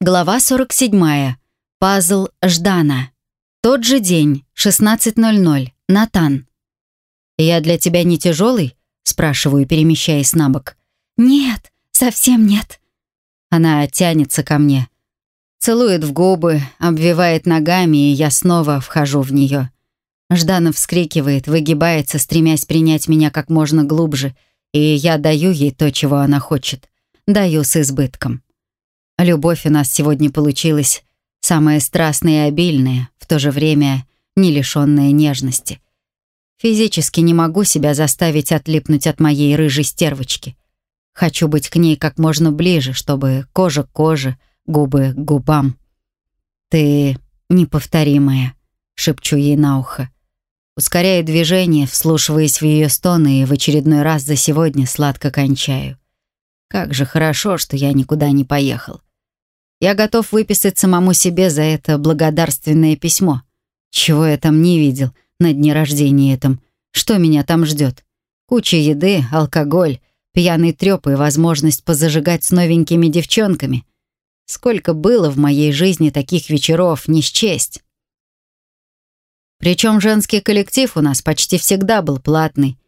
Глава 47. Пазл Ждана. Тот же день, 16.00. Натан. «Я для тебя не тяжелый?» — спрашиваю, перемещаясь на бок. «Нет, совсем нет». Она тянется ко мне. Целует в губы, обвивает ногами, и я снова вхожу в нее. Жданов вскрикивает, выгибается, стремясь принять меня как можно глубже, и я даю ей то, чего она хочет. Даю с избытком. Любовь у нас сегодня получилась самая страстная и обильная, в то же время не лишенная нежности. Физически не могу себя заставить отлипнуть от моей рыжей стервочки. Хочу быть к ней как можно ближе, чтобы кожа к коже, губы к губам. «Ты неповторимая», — шепчу ей на ухо. Ускоряю движение, вслушиваясь в ее стоны, и в очередной раз за сегодня сладко кончаю. Как же хорошо, что я никуда не поехал. Я готов выписать самому себе за это благодарственное письмо. Чего я там не видел на дне рождения этом? Что меня там ждет? Куча еды, алкоголь, пьяный трёп и возможность позажигать с новенькими девчонками. Сколько было в моей жизни таких вечеров, не счесть. Причем женский коллектив у нас почти всегда был платный.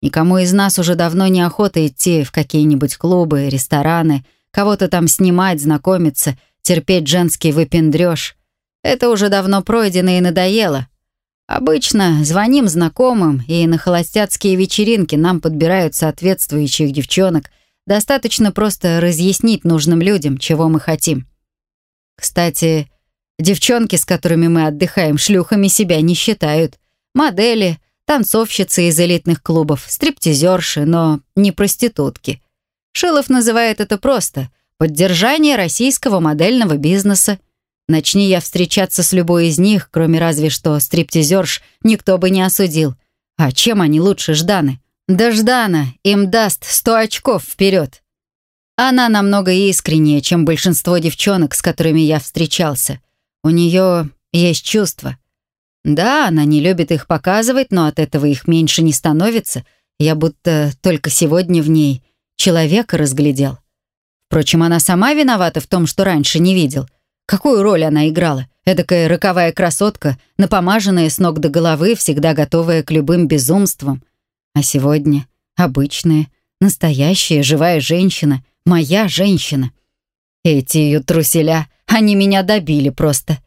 Никому из нас уже давно не охота идти в какие-нибудь клубы, рестораны — кого-то там снимать, знакомиться, терпеть женский выпендрёж. Это уже давно пройдено и надоело. Обычно звоним знакомым, и на холостяцкие вечеринки нам подбирают соответствующих девчонок. Достаточно просто разъяснить нужным людям, чего мы хотим. Кстати, девчонки, с которыми мы отдыхаем, шлюхами себя не считают. Модели, танцовщицы из элитных клубов, стриптизерши, но не проститутки. Шилов называет это просто «поддержание российского модельного бизнеса». Начни я встречаться с любой из них, кроме разве что стриптизерш, никто бы не осудил. А чем они лучше Жданы? Да Ждана им даст сто очков вперед. Она намного искреннее, чем большинство девчонок, с которыми я встречался. У нее есть чувства. Да, она не любит их показывать, но от этого их меньше не становится. Я будто только сегодня в ней человека разглядел. Впрочем, она сама виновата в том, что раньше не видел. Какую роль она играла? Эдакая роковая красотка, напомаженная с ног до головы, всегда готовая к любым безумствам. А сегодня обычная, настоящая, живая женщина, моя женщина. Эти ее труселя, они меня добили просто.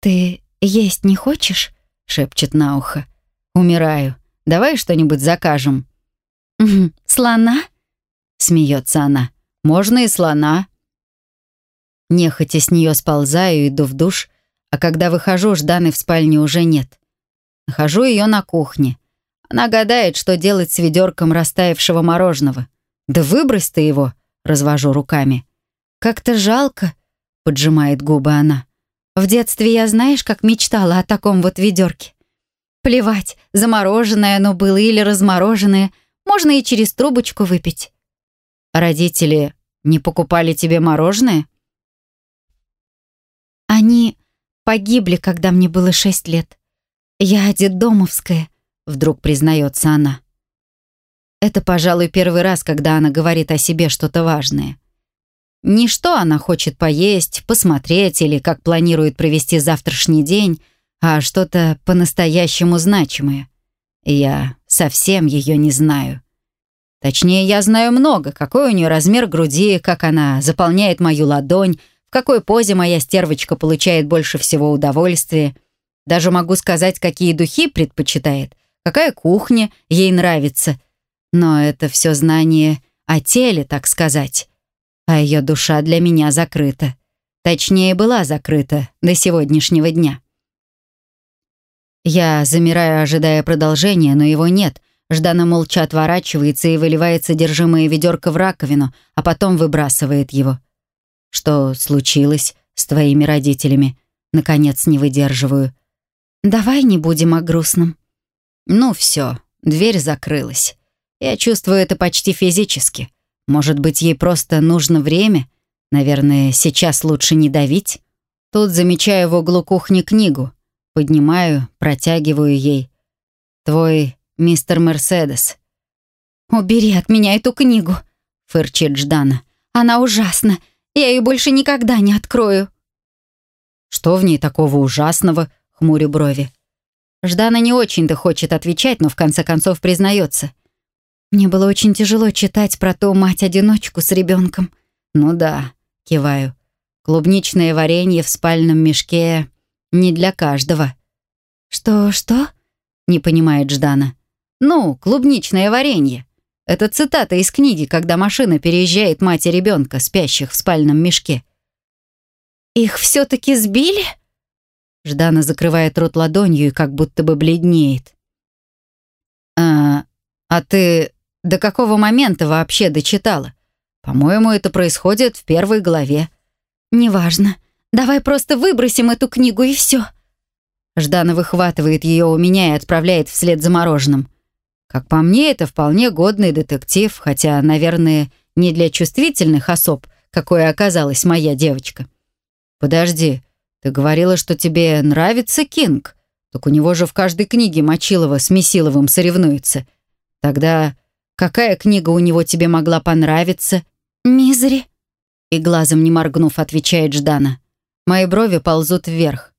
«Ты есть не хочешь?» — шепчет на ухо. «Умираю. Давай что-нибудь закажем». «Слона?» Смеется она. «Можно и слона». Нехотя с нее сползаю, иду в душ, а когда выхожу, Жданы в спальне уже нет. Нахожу ее на кухне. Она гадает, что делать с ведерком растаявшего мороженого. «Да выбрось ты его!» — развожу руками. «Как-то жалко», — поджимает губы она. «В детстве я, знаешь, как мечтала о таком вот ведерке. Плевать, замороженное оно было или размороженное, можно и через трубочку выпить. Родители не покупали тебе мороженое? Они погибли, когда мне было шесть лет. Я детдомовская, вдруг признается она. Это, пожалуй, первый раз, когда она говорит о себе что-то важное. Не что она хочет поесть, посмотреть или как планирует провести завтрашний день, а что-то по-настоящему значимое. Я совсем ее не знаю. Точнее, я знаю много, какой у нее размер груди, как она заполняет мою ладонь, в какой позе моя стервочка получает больше всего удовольствия. Даже могу сказать, какие духи предпочитает, какая кухня ей нравится. Но это все знание о теле, так сказать. А ее душа для меня закрыта. Точнее, была закрыта до сегодняшнего дня. Я замираю, ожидая продолжения, но его нет — Ждана молча отворачивается и выливает содержимое ведерка в раковину, а потом выбрасывает его. «Что случилось с твоими родителями?» Наконец не выдерживаю. «Давай не будем о грустном». «Ну все, дверь закрылась. Я чувствую это почти физически. Может быть, ей просто нужно время? Наверное, сейчас лучше не давить?» Тут замечаю в углу кухни книгу. Поднимаю, протягиваю ей. «Твой мистер Мерседес». «Убери от меня эту книгу», — фырчит Ждана. «Она ужасна. Я ее больше никогда не открою». «Что в ней такого ужасного?» — хмурю брови. Ждана не очень-то хочет отвечать, но в конце концов признается. «Мне было очень тяжело читать про ту мать-одиночку с ребенком». «Ну да», — киваю. «Клубничное варенье в спальном мешке не для каждого». «Что-что?» — не понимает Ждана. «Ну, клубничное варенье. Это цитата из книги, когда машина переезжает мать и ребенка, спящих в спальном мешке. «Их все-таки сбили?» Ждана закрывает рот ладонью и как будто бы бледнеет. «А, а ты до какого момента вообще дочитала? По-моему, это происходит в первой главе». «Неважно. Давай просто выбросим эту книгу и все». Ждана выхватывает ее у меня и отправляет вслед за мороженым. Как по мне, это вполне годный детектив, хотя, наверное, не для чувствительных особ, какой оказалась моя девочка. Подожди, ты говорила, что тебе нравится Кинг? Так у него же в каждой книге Мочилова с Месиловым соревнуется. Тогда какая книга у него тебе могла понравиться? «Мизери», — и глазом не моргнув, отвечает Ждана. Мои брови ползут вверх.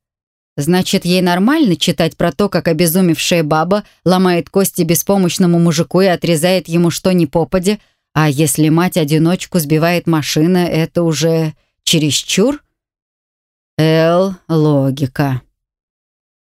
Значит, ей нормально читать про то, как обезумевшая баба ломает кости беспомощному мужику и отрезает ему что ни попадя, а если мать-одиночку сбивает машина, это уже чересчур? Эл, логика.